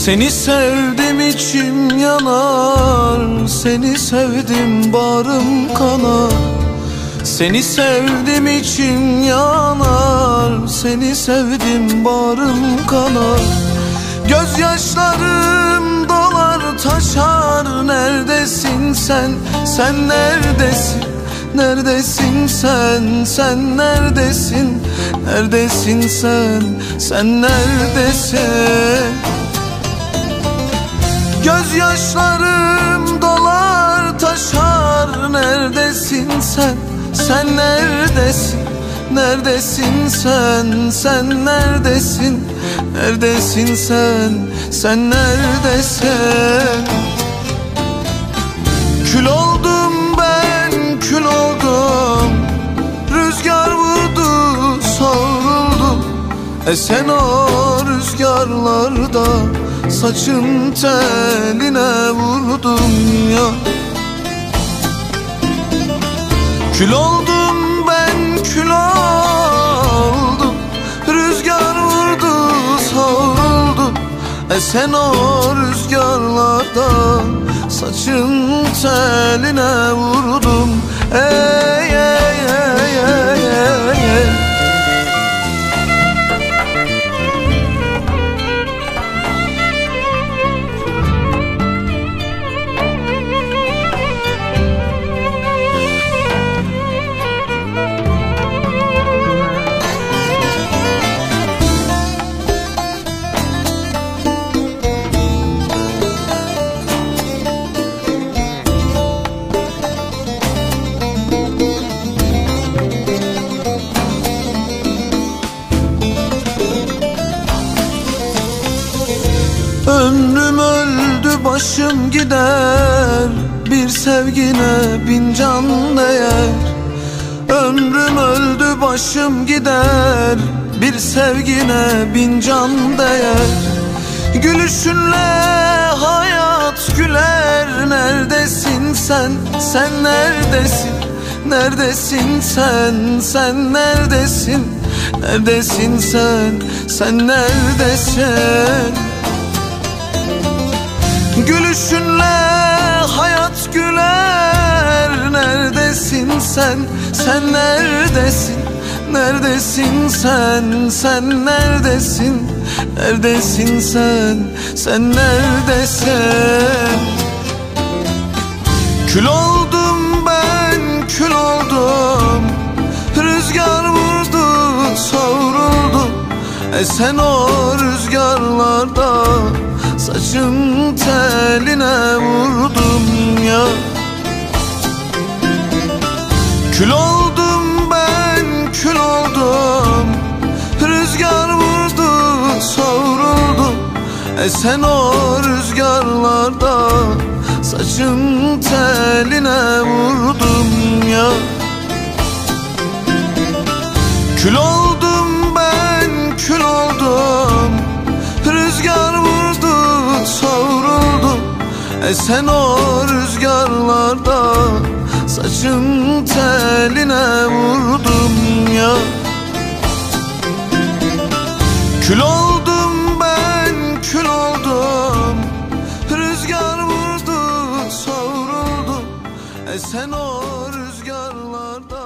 Seni sevdim içim yanar. Seni sevdim barım kanar. Seni sevdim içim yanar. Seni sevdim barım kanar. Gözyaşlarım dolar taşar. Neredesin sen, sen neredesin? Neredesin sen, sen neredesin? Neredesin sen, sen neredesin Gözyaşlarım dolar taşar. Neredesin sen, sen neredesin? Neredesin sen, sen neredesin? Neredesin sen, sen neredesin? Kül oldum ben, kül oldum. Rüzgar vurdu, savruldum Esen o rüzgarlarda Saçın teline vurdum ya. Kül oldum ben kül oldum. Rüzgar vurdu savruldu Esen o rüzgarlarda Saçın teline vurdum. Ey Ömrüm öldü başım gider. Bir sevgine bin can değer. Ömrüm öldü başım gider. Bir sevgine bin can değer. Gülüşünle hayat güler. Neredesin sen, sen neredesin? Neredesin sen, sen neredesin? Neredesin sen, sen neredesin Gülüşünle hayat güler. Neredesin sen, sen neredesin? Neredesin sen, sen neredesin? Neredesin sen, sen neredesin? Kül oldum ben, kül oldum. Rüzgar vurdu, savruldu Esen o rüzgarlarda Saçın teline vurdum ya. Kül oldum ben kül oldum. Rüzgar vurdu savruldu Esen o rüzgarlarda Saçın teline vurdum ya. Kül oldum Esen o rüzgarlarda Saçın teline vurdum ya. Kül oldum ben kül oldum. Rüzgar vurdu savruldu Esen o rüzgarlarda